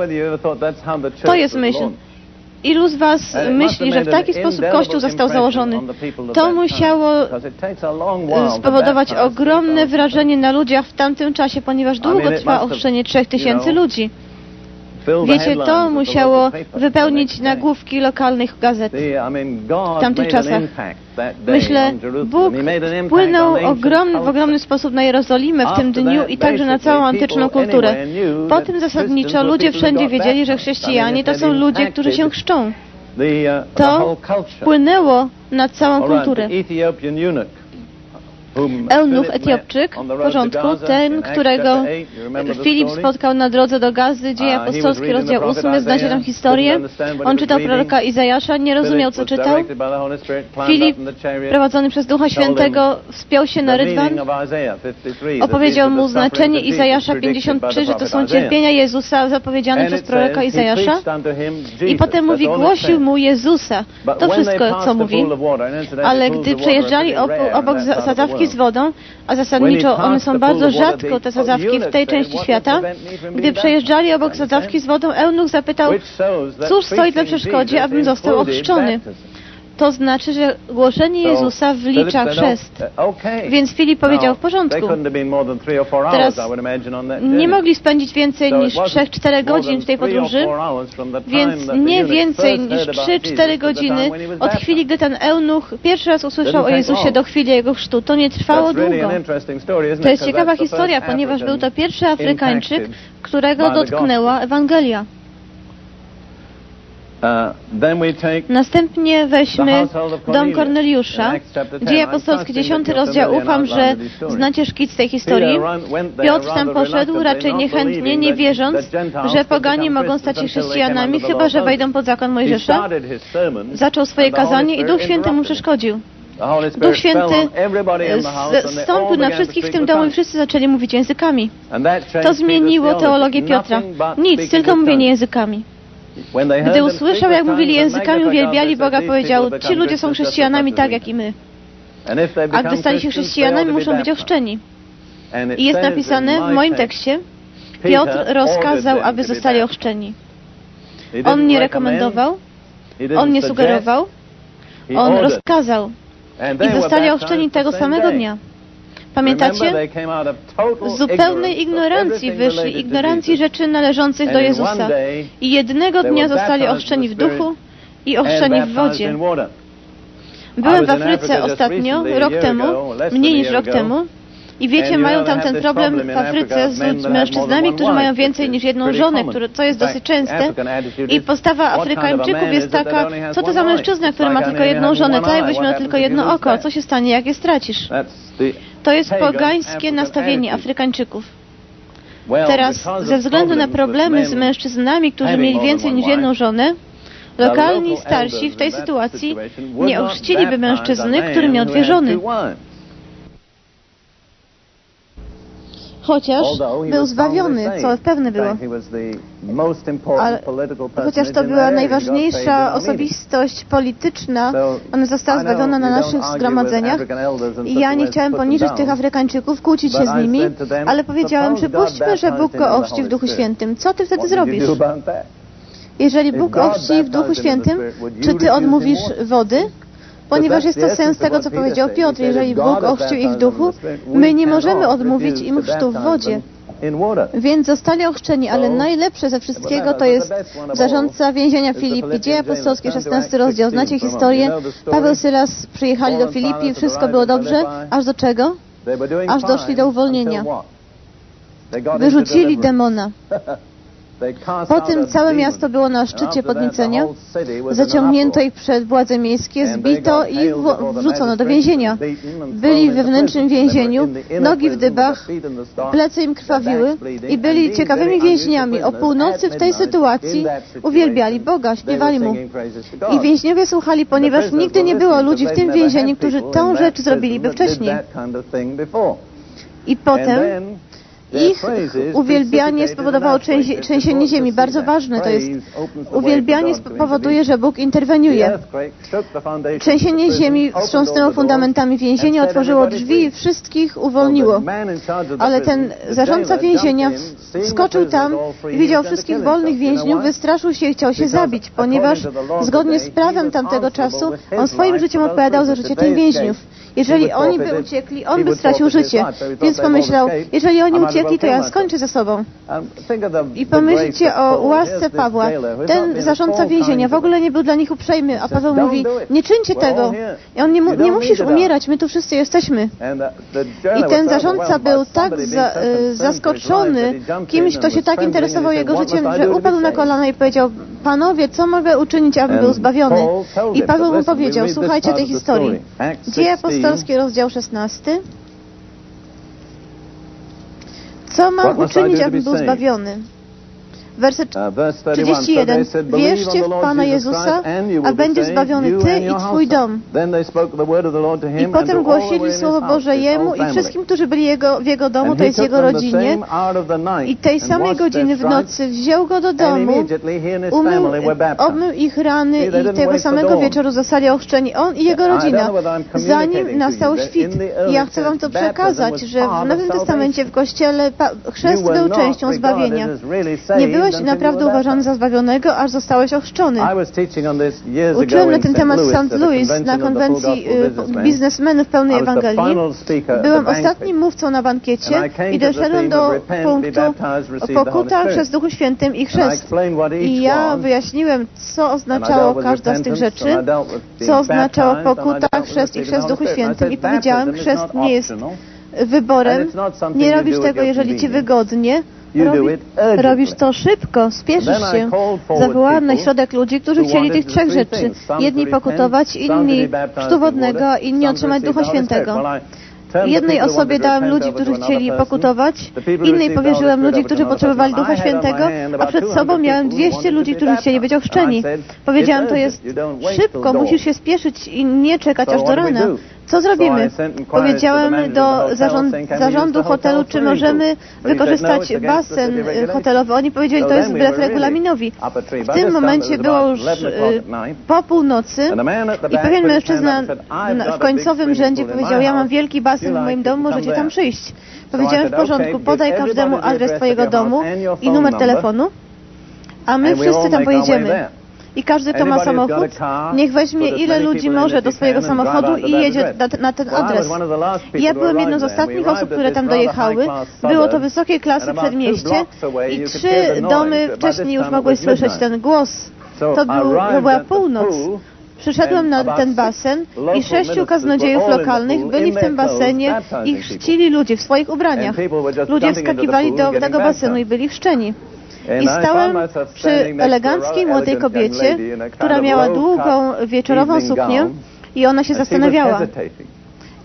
To jest myśl. Ilu z Was myśli, że w taki sposób Kościół został założony? To musiało spowodować ogromne wrażenie na ludziach w tamtym czasie, ponieważ długo trwa ochrzczenie trzech tysięcy ludzi. Wiecie, to musiało wypełnić nagłówki lokalnych gazet w tamtych czasach. Myślę, Bóg wpłynął ogromny, w ogromny sposób na Jerozolimę w tym dniu i także na całą antyczną kulturę. Po tym zasadniczo ludzie wszędzie wiedzieli, że chrześcijanie to są ludzie, którzy się chrzczą. Uh, to wpłynęło na całą kulturę. Eunuch Etiopczyk, w porządku, ten, którego Filip spotkał na drodze do Gazy, dzieje uh, apostolskie, rozdział 8, znacie tę historię. On czytał proroka Izajasza, nie rozumiał, co czytał. Filip, prowadzony przez Ducha Świętego, wspiął się na rydwan, opowiedział mu znaczenie Izajasza 53, że to są cierpienia Jezusa zapowiedziane przez proroka Izajasza. I potem mówi, głosił mu Jezusa. To wszystko, co mówi. Ale gdy przejeżdżali obok z wodą, a zasadniczo one są bardzo rzadko, te sadzawki w tej części świata, gdy przejeżdżali obok sadzawki z wodą, eunuch zapytał, cóż stoi na przeszkodzie, abym został ochrzczony. To znaczy, że głoszenie Jezusa wlicza chrzest. Więc Filip powiedział w porządku. Teraz nie mogli spędzić więcej niż 3-4 godzin w tej podróży, więc nie więcej niż 3-4 godziny od chwili, gdy ten eunuch pierwszy raz usłyszał o Jezusie do chwili jego chrztu. To nie trwało długo. To jest ciekawa historia, ponieważ był to pierwszy Afrykańczyk, którego dotknęła Ewangelia. Uh, Następnie weźmy dom Korneliusza, Dzieje apostolskie, 10 rozdział. Ufam, że znacie szkic tej historii. Piotr tam poszedł, raczej niechętnie, nie wierząc, że poganie mogą stać się chrześcijanami, chyba że wejdą pod zakon Mojżesza. Zaczął swoje kazanie i Duch Święty mu przeszkodził. Duch Święty zstąpił na wszystkich w tym domu i wszyscy zaczęli mówić językami. To zmieniło teologię Piotra. Nic, tylko mówienie językami. Gdy usłyszał, jak mówili językami, uwielbiali Boga, powiedział, ci ludzie są chrześcijanami tak jak i my. A gdy stali się chrześcijanami, muszą być ochrzczeni. I jest napisane w moim tekście, Piotr rozkazał, aby zostali ochrzczeni. On nie rekomendował, on nie sugerował, on rozkazał. I zostali ochrzczeni tego samego dnia. Pamiętacie? Z zupełnej ignorancji wyszli, ignorancji rzeczy należących do Jezusa. I jednego dnia zostali ochrzczeni w duchu i ochrzczeni w wodzie. Byłem w Afryce ostatnio, rok temu, mniej niż rok temu, i wiecie, mają tam ten problem w Afryce z mężczyznami, którzy mają więcej niż jedną żonę, które, co jest dosyć częste. I postawa Afrykańczyków jest taka, co to za mężczyzna, który ma tylko jedną żonę, tak jakbyś miał tylko jedno oko, co się stanie, jak je stracisz? To jest pogańskie nastawienie Afrykańczyków. Teraz, ze względu na problemy z mężczyznami, którzy mieli więcej niż jedną żonę, lokalni starsi w tej sytuacji nie ochrzciliby mężczyzny, który miał dwie żony. Chociaż był zbawiony, co pewne było. Ale, chociaż to była najważniejsza osobistość polityczna, ona została zbawiona na naszych zgromadzeniach i ja nie chciałem poniżyć tych Afrykańczyków, kłócić się z nimi, ale powiedziałem, że puśćmy, że Bóg go ochrzci w Duchu Świętym. Co ty wtedy zrobisz? Jeżeli Bóg ochrzci w Duchu Świętym, czy ty odmówisz wody? Ponieważ jest to sens tego, co powiedział Piotr. Jeżeli Bóg ochrzcił ich w duchu, my nie możemy odmówić im chrztu w wodzie. Więc zostali ochrzczeni, ale najlepsze ze wszystkiego to jest zarządca więzienia Filipi. Dzieje apostolskie, 16 rozdział. Znacie historię? Paweł Sylas przyjechali do Filipi, wszystko było dobrze, aż do czego? Aż doszli do uwolnienia. Wyrzucili demona. Po tym całe miasto było na szczycie podniecenia. Zaciągnięto ich przed władze miejskie, zbito i wrzucono do więzienia. Byli w wewnętrznym więzieniu, nogi w dybach, plecy im krwawiły i byli ciekawymi więźniami. O północy w tej sytuacji uwielbiali Boga, śpiewali Mu. I więźniowie słuchali, ponieważ nigdy nie było ludzi w tym więzieniu, którzy tę rzecz zrobiliby wcześniej. I potem ich uwielbianie spowodowało trzęsienie ziemi. Bardzo ważne to jest. Uwielbianie powoduje, że Bóg interweniuje. Trzęsienie ziemi wstrząsnęło fundamentami więzienia, otworzyło drzwi i wszystkich uwolniło. Ale ten zarządca więzienia skoczył tam i widział wszystkich wolnych więźniów, wystraszył się i chciał się zabić, ponieważ zgodnie z prawem tamtego czasu on swoim życiem odpowiadał za życie tych więźniów. Jeżeli oni by uciekli, on by stracił życie. Więc pomyślał, jeżeli oni uciekli, to ja skończę ze sobą. I pomyślcie o łasce Pawła. Ten zarządca więzienia w ogóle nie był dla nich uprzejmy, a Paweł mówi, nie czyńcie tego. I on nie, mu, nie musisz umierać, my tu wszyscy jesteśmy. Uh, I ten zarządca był tak za, y, zaskoczony kimś, kto się tak interesował jego życiem, że upadł na kolana i powiedział, panowie, co mogę uczynić, aby był zbawiony? I Paweł mu powiedział, słuchajcie tej historii. Dzieje Apostolski, rozdział 16. Co mam uczynić, abym był zbawiony? Werset 31. Uh, Wierzcie w Pana Jezusa, a będzie zbawiony Ty i Twój dom. I potem głosili Słowo Boże Jemu i wszystkim, którzy byli jego, w Jego domu, to jest Jego rodzinie. I tej samej godziny w nocy wziął Go do domu, umył, obmył ich rany i tego samego wieczoru zostali ochrzczeni On i Jego rodzina, zanim nastał świt. I ja chcę Wam to przekazać, że w Nowym Testamencie w Kościele chrzest był częścią zbawienia. Nie byłeś byłeś naprawdę uważany za zbawionego, aż zostałeś ochrzczony. Uczyłem na ten temat w St. Louis na konwencji y, biznesmenów pełnej Ewangelii. Byłem ostatnim mówcą na bankiecie i doszedłem do punktu pokuta przez Duchu Świętym i chrzest. I ja wyjaśniłem, co oznaczało każda z tych rzeczy, co oznaczało pokuta, chrzest i chrzest w Duchu Świętym. I powiedziałem, chrzest nie jest wyborem, nie robisz tego, jeżeli Ci wygodnie, Robi, robisz to szybko, spieszysz się. Zawołałem na środek ludzi, którzy chcieli tych trzech rzeczy. Jedni pokutować, inni chrztu wodnego, inni otrzymać Ducha Świętego. Jednej osobie dałem ludzi, którzy chcieli pokutować, innej powierzyłem ludzi, którzy potrzebowali Ducha Świętego, a przed sobą miałem 200 ludzi, którzy chcieli być ochrzczeni. Powiedziałem, to jest szybko, musisz się spieszyć i nie czekać aż do rana. Co zrobimy? Powiedziałem do zarząd, zarządu hotelu, czy możemy wykorzystać basen hotelowy. Oni powiedzieli, to jest wbrew regulaminowi. W tym momencie było już y, po północy i pewien mężczyzna w końcowym rzędzie powiedział, ja mam wielki basen w moim domu, możecie tam przyjść. Powiedziałem, w porządku, podaj każdemu adres Twojego domu i numer telefonu, a my wszyscy tam pojedziemy. I każdy, kto ma samochód, niech weźmie ile ludzi może do swojego samochodu i jedzie na, ten adres. Ja byłem jedną z ostatnich osób, które tam dojechały. Było to wysokiej klasy przedmieście i trzy domy wcześniej już mogły słyszeć ten głos. To, był, to była północ. Przyszedłem na ten basen i sześciu kaznodziejów lokalnych byli w tym basenie i chrzcili ludzi w swoich ubraniach. Ludzie wskakiwali do tego basenu i byli chrzczeni. I stałem przy eleganckiej młodej kobiecie, która miała długą wieczorową suknię i ona się zastanawiała.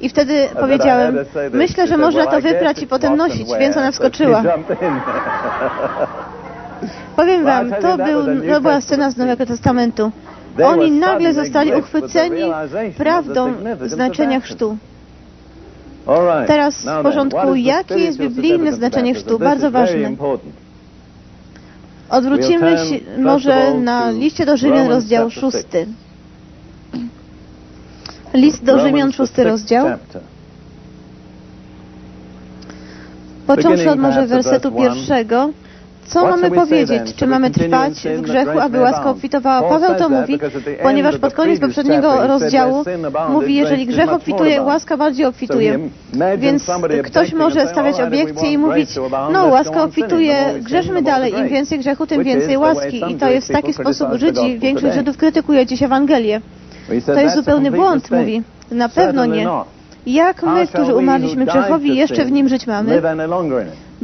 I wtedy powiedziałem, myślę, że można to wyprać i potem nosić, więc ona wskoczyła. Powiem wam, to, był, to była scena z Nowego Testamentu. Oni nagle zostali uchwyceni prawdą znaczenia chrztu. Teraz w porządku, jakie jest biblijne znaczenie chrztu? Bardzo ważne. Odwrócimy się może na liście do Rzymian rozdział szósty. List do Rzymian szósty rozdział. Począwszy od może wersetu pierwszego, co mamy powiedzieć? Czy mamy trwać w grzechu, aby łaska obfitowała? Paweł to mówi, ponieważ pod koniec poprzedniego rozdziału mówi, jeżeli grzech obfituje, łaska bardziej obfituje. Więc ktoś może stawiać obiekcje i mówić, no łaska obfituje, grzeszmy dalej, im więcej grzechu, tym więcej łaski. I to jest w taki sposób Żydzi, większość Żydów krytykuje dziś Ewangelię. To jest zupełny błąd, mówi. Na pewno nie. Jak my, którzy umarliśmy grzechowi, jeszcze w nim żyć mamy?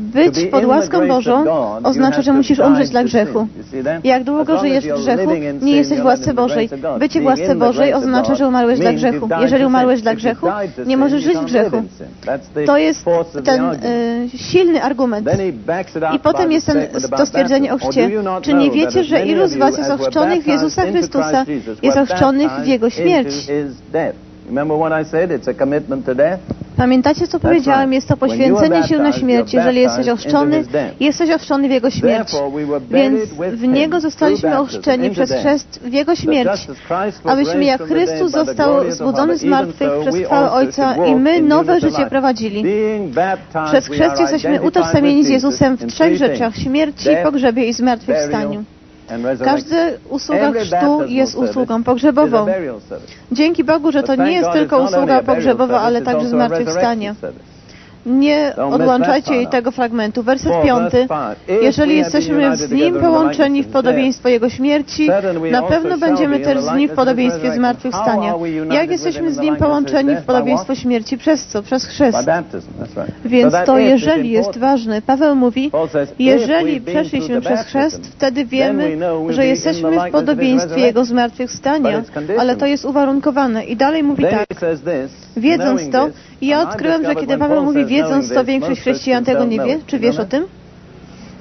Być pod łaską Bożą oznacza, że musisz umrzeć dla grzechu. Jak długo żyjesz w grzechu, nie jesteś w łasce Bożej. Bycie w łasce Bożej oznacza, że umarłeś dla grzechu. Jeżeli umarłeś dla grzechu, nie możesz żyć w grzechu. To jest ten y, silny argument. I potem jest ten, to stwierdzenie o chrzcie. Czy nie wiecie, że ilu z was jest ochrzczonych w Jezusa Chrystusa, jest ochrzczonych w Jego śmierć? Pamiętacie, co powiedziałem? Jest to poświęcenie się na śmierć. Jeżeli jesteś ochrzczony, jesteś ochrzczony w Jego śmierć. Więc w Niego zostaliśmy ochrzczeni przez chrzest w Jego śmierć, abyśmy jak Chrystus został zbudzony z martwych przez chwałę Ojca i my nowe życie prowadzili. Przez chrzest jesteśmy utożsamieni z Jezusem w trzech rzeczach. Śmierci, pogrzebie i zmartwychwstaniu. Każda usługa chrztu jest usługą pogrzebową. Dzięki Bogu, że to nie jest tylko usługa pogrzebowa, ale także zmartwychwstanie. Nie odłączajcie jej tego fragmentu. Werset piąty. Jeżeli jesteśmy z Nim połączeni w podobieństwo Jego śmierci, na pewno będziemy też z Nim w podobieństwie zmartwychwstania. Jak jesteśmy z Nim połączeni w podobieństwo śmierci? Przez co? Przez chrzest. Więc to jeżeli jest ważne. Paweł mówi, jeżeli przeszliśmy przez chrzest, wtedy wiemy, że jesteśmy w podobieństwie Jego zmartwychwstania, ale to jest uwarunkowane. I dalej mówi tak. Wiedząc to, ja odkryłem, że kiedy Paweł mówi wiedząc to większość chrześcijan tego nie wie. Czy wiesz o tym?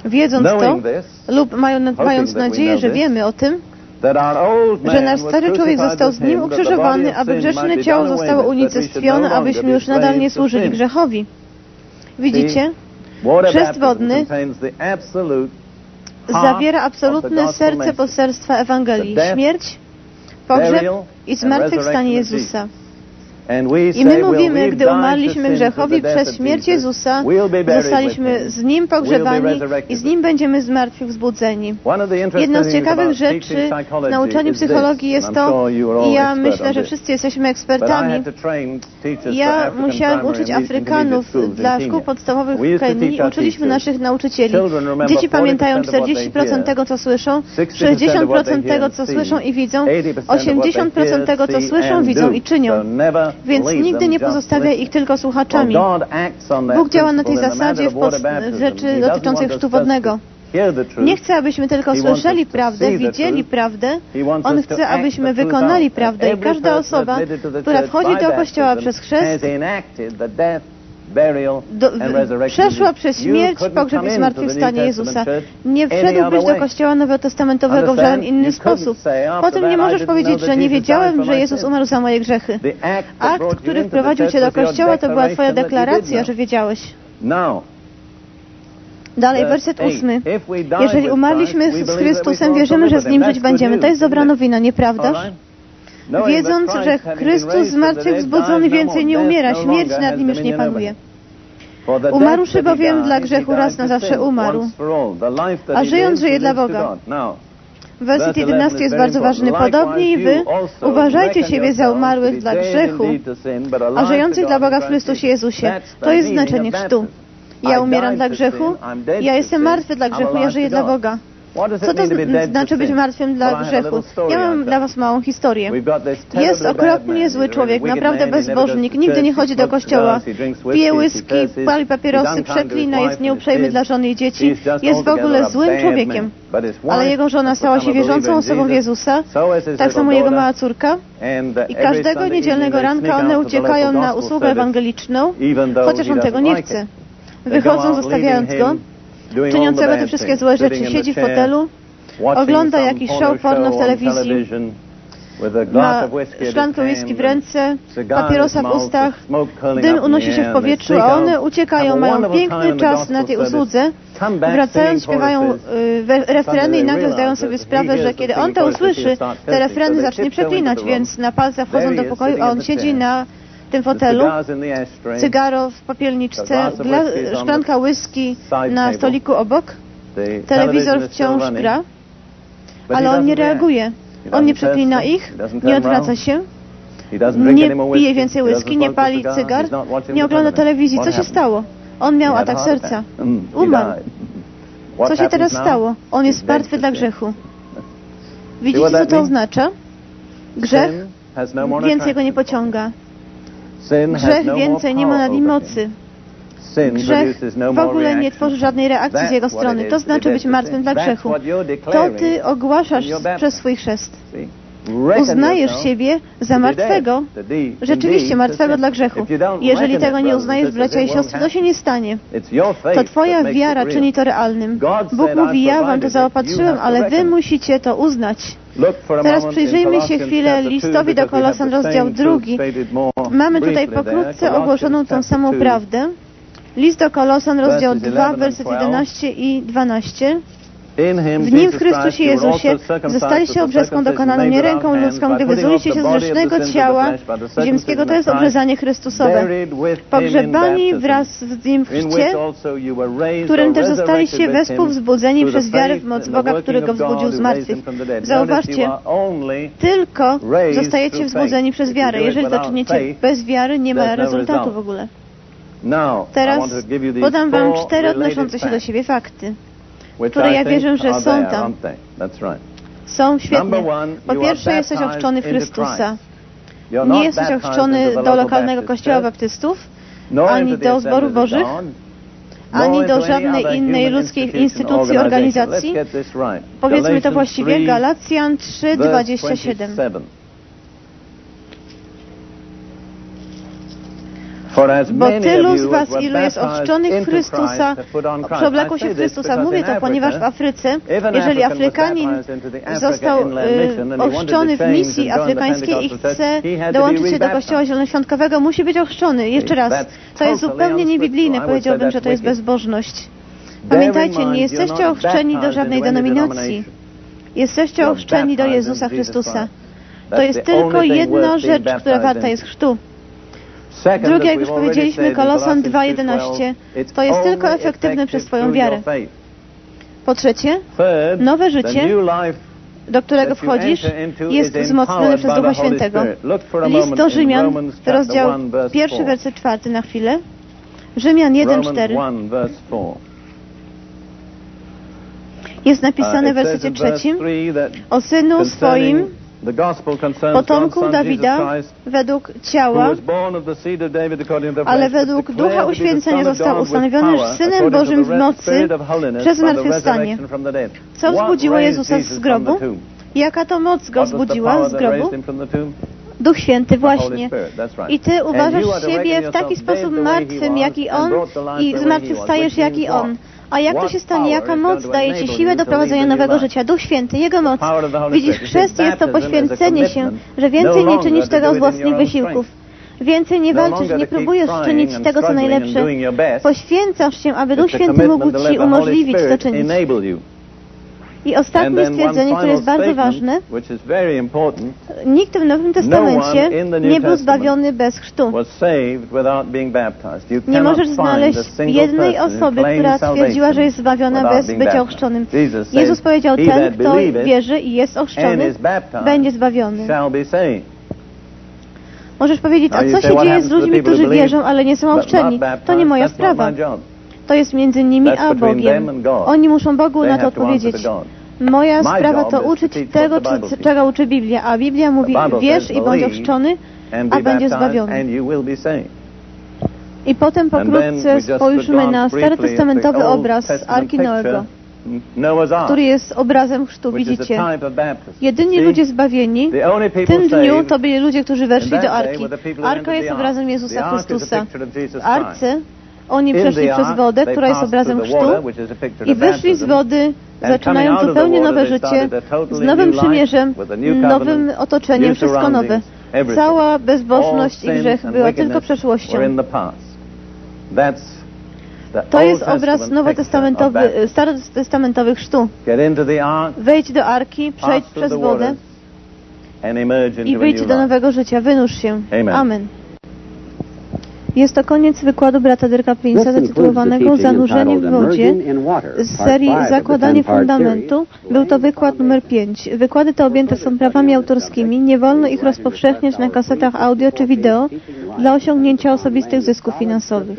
Wiedząc to lub mając nadzieję, że wiemy o tym, że nasz stary człowiek został z nim ukrzyżowany, aby grzeszne ciało zostało unicestwione, abyśmy już nadal nie służyli grzechowi. Widzicie? Chrzest wodny zawiera absolutne serce poselstwa Ewangelii. Śmierć, pogrzeb i zmartwychwstanie Jezusa. I my mówimy, gdy umarliśmy grzechowi przez śmierć Jezusa, zostaliśmy z Nim pogrzebani i z Nim będziemy zmartwychwzbudzeni. Jedna z ciekawych rzeczy w nauczaniu psychologii jest to, i ja myślę, że wszyscy jesteśmy ekspertami, ja musiałem uczyć Afrykanów dla szkół podstawowych w Kenii. Uczyliśmy naszych nauczycieli. Dzieci pamiętają 40% tego, co słyszą, 60% tego, co słyszą i widzą, 80% tego, co słyszą, widzą i czynią. Więc nigdy nie pozostawia ich tylko słuchaczami. Bóg działa na tej zasadzie w rzeczy dotyczącej chrztu wodnego. Nie chce, abyśmy tylko słyszeli prawdę, widzieli prawdę. On chce, abyśmy wykonali prawdę. I każda osoba, która wchodzi do Kościoła przez chrzest, do, przeszła przez śmierć, pogrzeb i zmartwychwstanie Jezusa. Nie wszedłbyś do Kościoła Nowotestamentowego w żaden inny sposób. Potem nie możesz powiedzieć, że nie wiedziałem, że Jezus umarł za moje grzechy. Akt, który wprowadził Cię do Kościoła, to była Twoja deklaracja, że wiedziałeś. Dalej, werset ósmy. Jeżeli umarliśmy z Chrystusem, wierzymy, że z Nim żyć będziemy. To jest dobra nowina, nieprawdaż? Wiedząc, że Chrystus zmartwychwzbudzony więcej nie umiera, śmierć nad nim już nie panuje. Umarłszy bowiem dla grzechu raz na zawsze umarł, a żyjąc żyje dla Boga. Werset 11 jest bardzo ważny. Podobnie i wy uważajcie siebie za umarłych dla grzechu, a żyjących dla Boga w Chrystusie Jezusie. To jest znaczenie chrztu. Ja umieram dla grzechu, ja jestem martwy dla grzechu, ja żyję dla Boga. Co to znaczy być martwym dla grzechu? Ja mam dla Was małą historię. Jest okropnie zły człowiek, naprawdę bezbożnik, nigdy nie chodzi do kościoła, pije whisky, pali papierosy, przeklina, jest nieuprzejmy dla żony i dzieci, jest w ogóle złym człowiekiem. Ale jego żona stała się wierzącą osobą Jezusa, tak samo jego mała córka. I każdego niedzielnego ranka one uciekają na usługę ewangeliczną, chociaż on tego nie chce. Wychodzą, zostawiając go, czyniącego te wszystkie złe rzeczy, siedzi w fotelu, ogląda jakiś show porno w telewizji, ma szklankę whisky w ręce, papierosa w ustach, dym unosi się w powietrzu, a one uciekają, mają piękny czas na tej usłudze, wracając, śpiewają y, refreny i nagle zdają sobie sprawę, że kiedy on to usłyszy, te refreny zacznie przeklinać, więc na palcach wchodzą do pokoju, a on siedzi na tym fotelu, cygaro w popielniczce, szklanka whisky na stoliku obok, telewizor wciąż gra, ale on nie reaguje. On nie przeklina ich, nie odwraca się, nie pije więcej whisky, nie pali cygar, nie ogląda telewizji. Co się stało? On miał atak serca. Mm, Umarł. Co się teraz stało? On jest martwy dla grzechu. Widzicie, co to oznacza? Grzech więcej go nie pociąga. Grzech no więcej nie ma nad nim mocy. Grzech no w ogóle nie tworzy żadnej reakcji z jego strony. To znaczy być martwym dla grzechu. To Ty ogłaszasz przez swój chrzest. Uznajesz siebie za martwego, rzeczywiście martwego dla grzechu. Jeżeli tego nie uznajesz, bracia i siostry, to się nie stanie. To Twoja wiara czyni to realnym. Bóg mówi, ja Wam to zaopatrzyłem, ale Wy musicie to uznać. Teraz przyjrzyjmy się chwilę listowi do Kolosan, rozdział drugi. Mamy tutaj pokrótce ogłoszoną tą samą prawdę. List do Kolosan, rozdział 2, werset 11 i 12. W Nim, w Chrystusie Jezusie, zostaliście obrzezką dokonaną nie ręką ludzką, gdy wyzuliście się z grzesznego ciała ziemskiego, to jest obrzezanie Chrystusowe. Pogrzebani wraz z Nim w chrzcie, którym też zostaliście wespół wzbudzeni przez wiarę w moc Boga, który Go wzbudził z martwych. Zauważcie, tylko zostajecie wzbudzeni przez wiarę. Jeżeli to czynicie bez wiary, nie ma rezultatu w ogóle. Teraz podam Wam cztery odnoszące się do siebie fakty które ja wierzę, że są tam. Są świetne. Po pierwsze, jesteś ochrzczony w Chrystusa. Nie jesteś ochrzczony do lokalnego kościoła baptystów, ani do zborów bożych, ani do żadnej innej ludzkiej instytucji, organizacji. Powiedzmy to właściwie, Galacjan 3:27. Bo tylu z Was, ilu jest ochrzczonych Chrystusa, przeoblekło się Chrystusa. Mówię to, ponieważ w Afryce, jeżeli Afrykanin został y, ochrzczony w misji afrykańskiej i chce dołączyć się do Kościoła Zielonoświątkowego, musi być ochrzczony. Jeszcze raz, to jest zupełnie niebiblijne. Powiedziałbym, że to jest bezbożność. Pamiętajcie, nie jesteście ochrzczeni do żadnej denominacji. Jesteście ochrzczeni do Jezusa Chrystusa. To jest tylko jedna rzecz, która warta jest chrztu. Drugie, jak już powiedzieliśmy, Kolosan 2.11, to jest tylko efektywne przez Twoją wiarę. Po trzecie, nowe życie, do którego wchodzisz, jest wzmocnione przez Ducha Świętego. List do Rzymian, rozdział pierwszy, werset czwarty na chwilę. Rzymian 1.4 jest napisane w wersecie trzecim o Synu swoim, potomku Dawida według ciała, ale według Ducha Uświęcenia został ustanowiony Synem Bożym w mocy przez zmartwychwstanie. Co wzbudziło Jezusa z grobu? Jaka to moc go wzbudziła z grobu? Duch Święty, właśnie. I Ty uważasz siebie w taki sposób martwym, jak i On i zmartwychwstajesz, jak i On. A jak to się stanie? Jaka moc daje Ci siłę do prowadzenia nowego życia? Duch Święty, Jego moc. Widzisz, chrzest jest to poświęcenie się, że więcej nie czynisz tego z własnych wysiłków. Więcej nie walczysz, nie próbujesz czynić tego, co najlepsze. Poświęcasz się, aby Duch Święty mógł Ci umożliwić to czynić. I ostatnie stwierdzenie, które jest bardzo ważne, nikt w Nowym no Testamencie nie był zbawiony bez chrztu. Nie możesz znaleźć jednej osoby, która twierdziła, że jest zbawiona bez bycia ochrzczonym. Jezus powiedział, ten, kto wierzy i jest ochrzczony, będzie zbawiony. Możesz powiedzieć, a co się dzieje z ludźmi, którzy wierzą, ale nie są ochrzczeni? To nie moja sprawa. To jest między nimi a Bogiem. Oni muszą Bogu na to odpowiedzieć. Moja sprawa to uczyć tego, czego uczy Biblia, a Biblia mówi, wierz i bądź ochrzczony, a będziesz zbawiony. I potem pokrótce spojrzmy na starotestamentowy obraz Arki Noego, który jest obrazem chrztu, widzicie. Jedyni ludzie zbawieni w tym dniu to byli ludzie, którzy weszli do Arki. Arka jest obrazem Jezusa Chrystusa. W Arce oni przeszli przez wodę, która jest obrazem chrztu i wyszli z wody, zaczynają zupełnie nowe życie, z nowym przymierzem, nowym otoczeniem, wszystko nowe. Cała bezbożność i grzech była tylko przeszłością. To jest obraz nowotestamentowy, starotestamentowych chrztu. Wejdź do arki, przejdź przez wodę i wyjdź do nowego życia, wynurz się. Amen. Jest to koniec wykładu brata Dirka Prince'a zatytułowanego Zanurzenie w wodzie z serii Zakładanie fundamentu. Był to wykład numer 5. Wykłady te objęte są prawami autorskimi. Nie wolno ich rozpowszechniać na kasetach audio czy wideo dla osiągnięcia osobistych zysków finansowych.